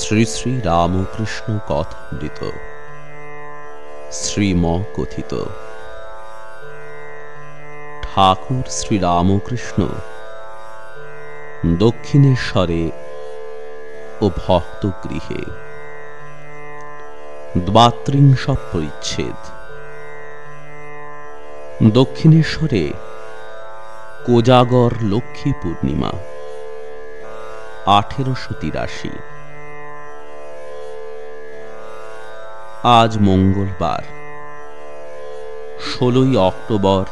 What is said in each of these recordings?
শ্রী শ্রী রামকৃষ্ণ কথামৃত শ্রীম কথিত ঠাকুর শ্রী রামকৃষ্ণ, দক্ষিণেশ্বরে ও ভক্তগৃহে। দ্বাত্রিংশ পরিচ্ছেদ। দক্ষিণেশ্বরে কোজাগর লক্ষ্মী পূর্ণিমা। আঠেরোশো তিরাশি। আজ মঙ্গলবার, ষোলোই অক্টোবর,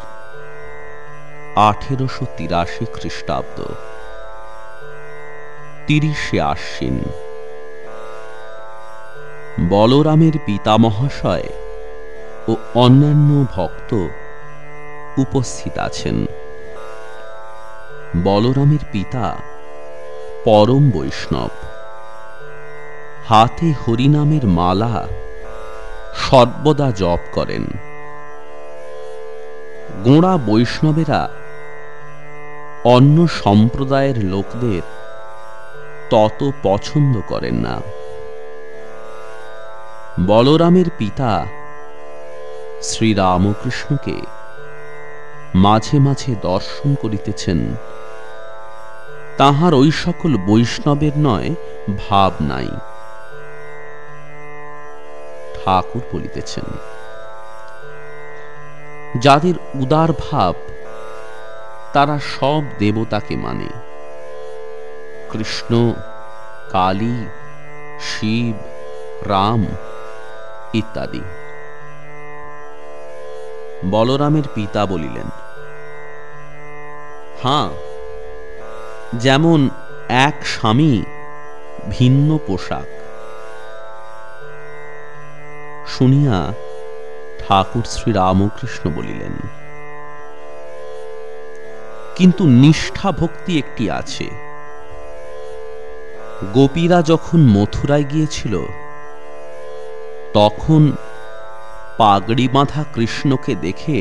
আঠেরোশো তিরাশি খ্রিস্টাব্দ, তিরিশে আশ্বিন। বলরামের পিতা মহাশয় ও অন্যান্য ভক্ত উপস্থিত আছেন। বলরামের পিতা পরম বৈষ্ণব। হাতে হরিনামের মালা সর্বদা জপ করেন। গোঁড়া বৈষ্ণবেরা অন্য সম্প্রদায়ের লোকদের তত পছন্দ করেন না। বলরামের পিতা শ্রীরামকৃষ্ণকে মাঝে মাঝে দর্শন করিতেছেন। তাহার ওই সকল বৈষ্ণবের নয়, ভাব নাই। ঠাকুর বলিতেছেন। যাদের উদার ভাব, তারা সব দেবতাকে মানে। কৃষ্ণ, কালী, শিব, রাম ইত্যাদি। বলরামের পিতা বলিলেন, হাঁ, যেমন এক স্বামী ভিন্ন পোশাক শুনিয়া ঠাকুর শ্রী রামকৃষ্ণ বলিলেন, কিন্তু নিষ্ঠা ভক্তি একটি আছে। গোপীরা যখন মথুরায় গিয়েছিল, তখন পাগড়ি বাঁধা কৃষ্ণকে দেখে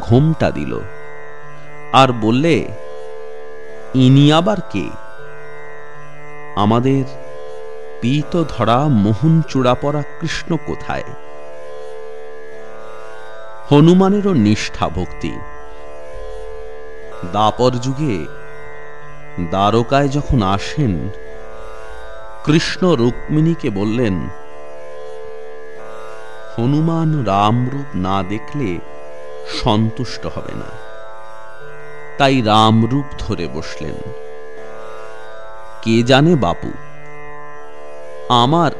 ঘোমটা দিল আর বললে, ইনি আবার কে? আমাদের পীত ধরা মোহন চূড়া পরা কৃষ্ণ কোথায়? হনুমানেরও নিষ্ঠা ভক্তি। দাপর যুগে দ্বারকায় যখন আসেন, কৃষ্ণ রুক্মিণীকে বললেন, হনুমান রামরূপ না দেখলে সন্তুষ্ট হবে না। তাই রামরূপ ধরে বসলেন। কে জানে বাপু? আমার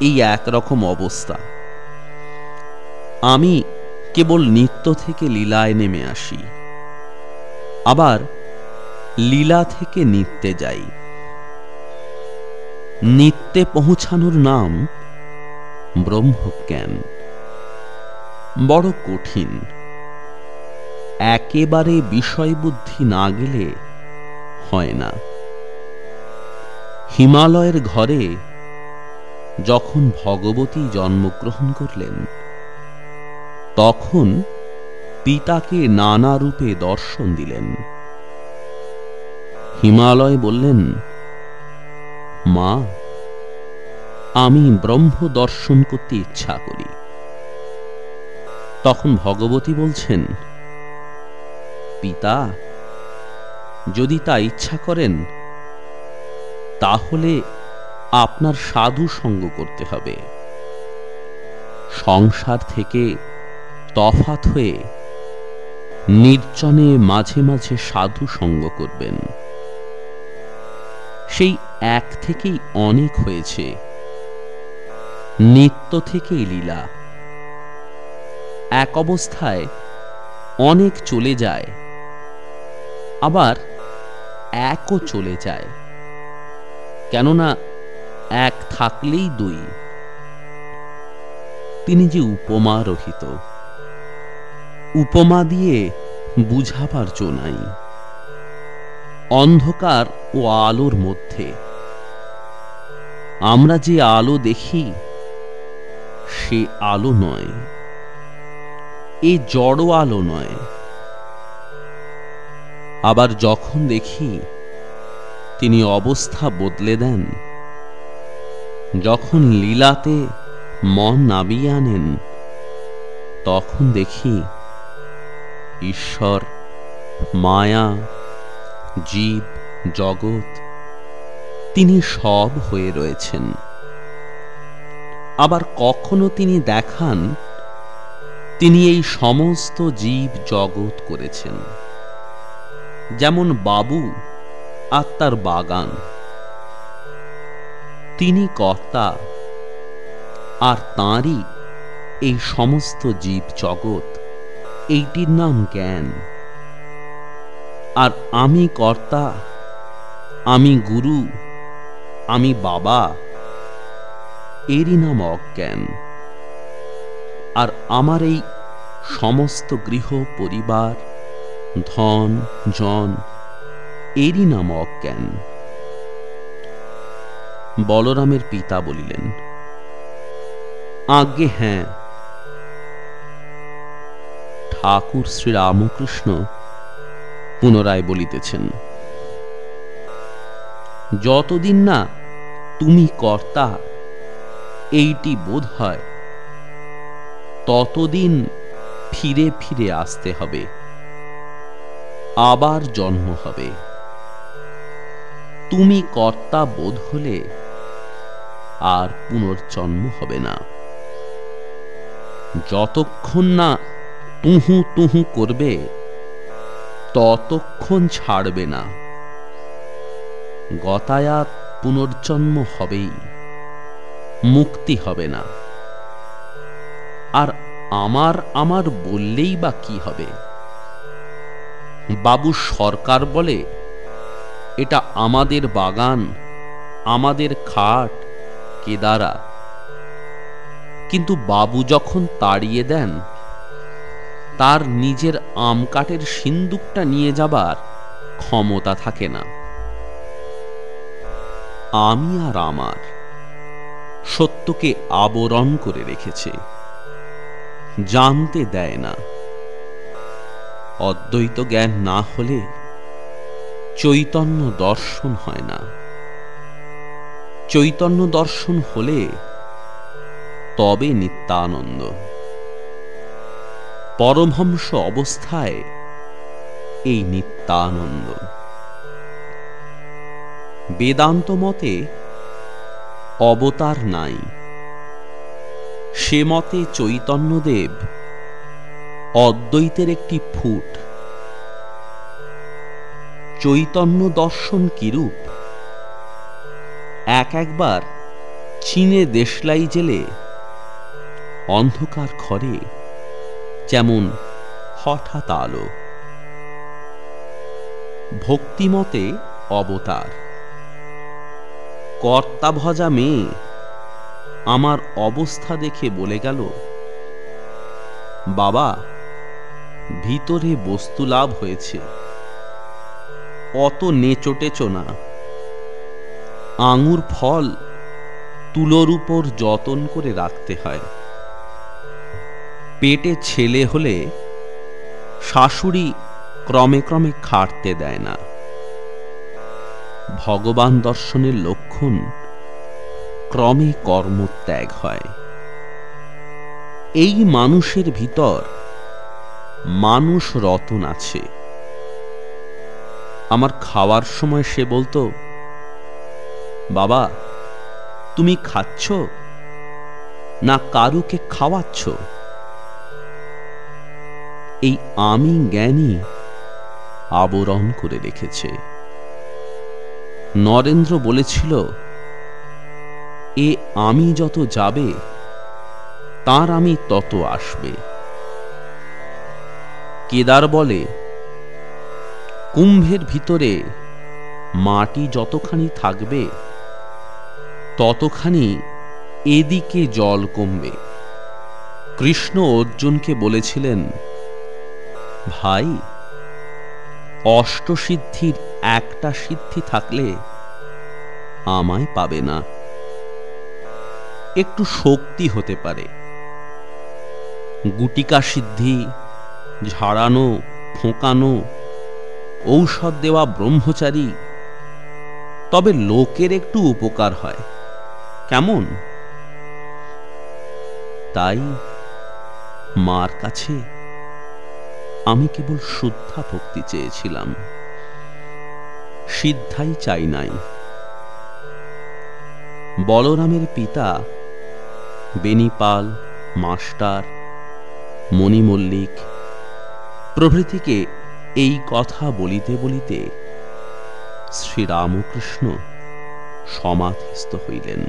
এই একরকম অবস্থা। আমি কেবল নিত্য থেকে লীলায় নেমে আসি। আবার লীলা থেকে নিত্যে যাই। নিত্যে পৌঁছানোর নাম ব্রহ্মজ্ঞান। বড় কঠিন। একেবারে বিষয় বুদ্ধি না গেলে হয় না। হিমালয়ের ঘরে যখন ভগবতী জন্মগ্রহণ করলেন, তখন পিতাকে নানা রূপে দর্শন দিলেন। হিমালয় বললেন, মা, আমি ব্রহ্ম দর্শন করতে ইচ্ছা করি। তখন ভগবতী বলছেন, পিতা, যদি তা ইচ্ছা করেন, তাহলে আপনার সাধু সঙ্গ করতে হবে। সংসার থেকে তফাত হয়ে নির্জনে মাঝে মাঝে সাধু সঙ্গ করবেন। সেই এক থেকেই অনেক হয়েছে। নিত্য থেকেই লীলা। এক অবস্থায় অনেক চলে যায়, আবার একও চলে যায়। কেননা এক থাকলেই দুই। তিনি যে উপমা রহিত, উপমা দিয়ে বুঝাবার জো নাই। অন্ধকার ও আলোর মধ্যে আমরা যে আলো দেখি, সে আলো নয়, এ জড় আলো নয়। আবার যখন দেখি, তিনি অবস্থা বদলে দেন যখন লীলাতে মন নাবিয়ে আনেন, তখন দেখি ঈশ্বর, মায়া, জীব, জগৎ, তিনি সব হয়ে রয়েছেন। আবার কখনো তিনি দেখান, তিনি এই সমস্ত জীব জগৎ করেছেন। যেমন বাবু আর তার বাগান। তিনি কর্তা, আর তাঁরই এই সমস্ত জীব জগৎ, এইটির নাম জ্ঞান। আর আমি কর্তা, আমি গুরু, আমি বাবা, এরই নাম অজ্ঞান। আর আমার এই সমস্ত গৃহ, পরিবার, ধন, জন, এরই নাম অজ্ঞান। বলরামের পিতা বলিলেন, আজ্ঞে হ্যাঁ। ঠাকুর শ্রী রামকৃষ্ণ পুনরায় বলিতেছেন, যতদিন না তুমি কর্তা এইটি বোধ হয়, ততদিন ফিরে ফিরে আসতে হবে, আবার জন্ম হবে। তুমি কর্তা বোধ হলে আর পুনর্জন্ম হবে না। যতক্ষণ না তুহু তুহু করবে, ততক্ষণ ছাড়বে না। গতায়াত পুনর্জন্ম হবেই, মুক্তি হবে না। আর আমার আমার বললেই বা কি হবে? বাবু সরকার বলে, এটা আমাদের বাগান, আমাদের খাট কেদারা কিন্তু বাবু যখন তাড়িয়ে দেন, তার নিজের আম কাঠের সিন্দুকটা নিয়ে যাবার ক্ষমতা থাকে না। আমি আর আমার সত্যকে আবরণ করে রেখেছে, জানতে দেয় না। অদ্বৈত জ্ঞান না হলে চৈতন্য দর্শন হয় না। চৈতন্য দর্শন হলে তবে নিত্যানন্দ। পরমহংস অবস্থায় এই নিত্যানন্দ। বেদান্ত মতে অবতার নাই। সে মতে চৈতন্যদেব অদ্বৈতের একটি ফুট। চৈতন্য দর্শন কিরূপ? এক একবার চীনে দেশলাই জেলে অন্ধকার ঘরে যেমন হঠাৎ আলো। ভক্তিমতে অবতার। কর্তা ভজা মেয়ে আমার অবস্থা দেখে বলে গেল, বাবা, ভিতরে বস্তু লাভ হয়েছে। অত নেচোটেচো না। আঙুর ফল তুলোর উপর যতন করে রাখতে হয়। পেটে ছেলে হলে শাশুড়ি ক্রমে ক্রমে খাটতে দেয় না। ভগবান দর্শনের লক্ষণ ক্রমে কর্মত্যাগ হয়। এই মানুষের ভিতর মানুষ রতন আছে। আমার খাওয়ার সময় সে বলতো বাবা, তুমি খাচ্ছ? না কারুকে খাওয়াচ্ছ? এই আমি জ্ঞানী আবরণ করে রেখেছে। নরেন্দ্র বলেছিল, এ আমি যত যাবে, তার আমি তত আসবে। কেদার বলে, কুম্ভের ভিতরে মাটি যতখানি থাকবে ততখানি এদিকে জল কমবে। কৃষ্ণ অর্জুনকে বলেছিলেন, ভাই, অষ্টসিদ্ধির একটা সিদ্ধি থাকলে আমায় পাবে না। একটু শক্তি হতে পারে। গুটিকা সিদ্ধি, ঝাড়ানো, ফোঁকানো, ঔষধ দেওয়া ব্রহ্মচারী, তবে লোকের একটু উপকার হয়। কেমন? তাই মার কাছে আমি কেবল শুদ্ধা ভক্তি চেয়েছিলাম। সিদ্ধাই চাই নাই। বলরামের পিতা বেনিপাল মাস্টার মণি মল্লিক প্রভৃতিকে এই কথা বলিতে বলিতে শ্রীরামকৃষ্ণ সমাধিস্থ হইলেন।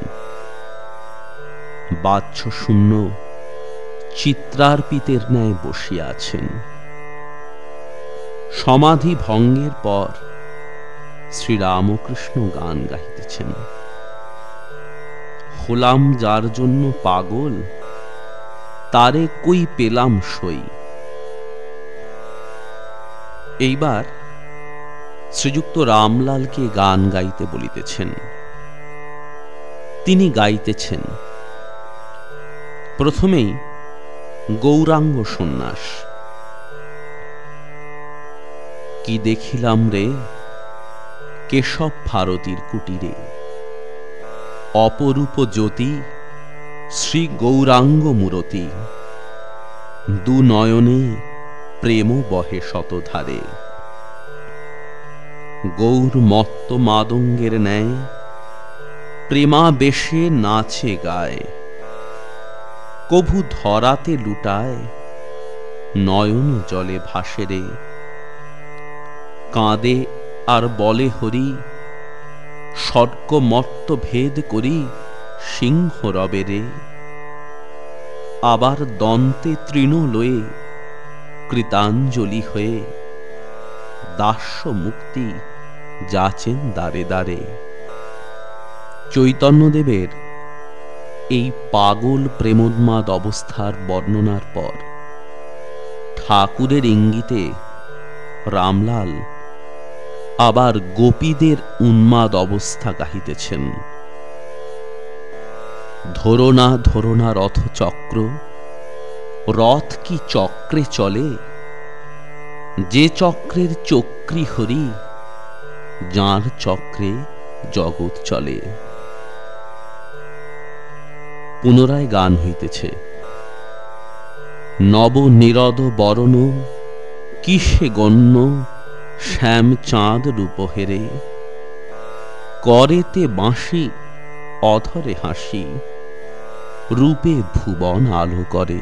বাহ্য শূন্য চিত্রার্পিতের ন্যায় বসিয়া আছেন। সমাধি ভঙ্গের পর শ্রীরামকৃষ্ণ গান গাইতেছেন হলাম যার জন্য পাগল, তারে কই পেলাম সই? এইবার শ্রীযুক্ত রামলালকে গান গাইতে বলিতেছেন। তিনি গাইতেছেন। প্রথমেই গৌরাঙ্গ সন্ন্যাস, কি দেখিলাম রে কেশব ভারতীর কুটিরে? অপরূপ জ্যোতি, শ্রী গৌরাঙ্গ মূরতি। দু নয়নে প্রেম বহে শতধারে। গৌর মত্ত মাদঙ্গের ন্যায় প্রেমা বেশে নাচে গায়, কভু ধরাতে লুটায়, নয়ন জলে ভাসে রে। কাঁদে আর বলে হরি স্বর্গ মর্ত ভেদ করি, সিংহ রবে রে। আবার দন্তে তৃণ লয়ে কৃতাঞ্জলি হয়ে দাস্য মুক্তি যাচেন দাঁড়ে দাঁড়ে চৈতন্যদেবের এই পাগল প্রেমোন্মাদ অবস্থার বর্ণনার পর ঠাকুরের ইঙ্গিতে রামলাল আবার গোপীদের উন্মাদ অবস্থা গাহিতেছেন। ধরোনা ধরোনা রথ চক্র, রথ কি চক্রে চলে? যে চক্রের চক্রি হরি, যাঁর চক্রে জগৎ চলে। পুনরায় গান হইতেছে। নব নিরদ বরণ, কিসে গণ্য, শ্যাম চাঁদ রূপহেরে করেতে বাঁশি, অধরে হাসি, রূপে ভুবন আলো করে।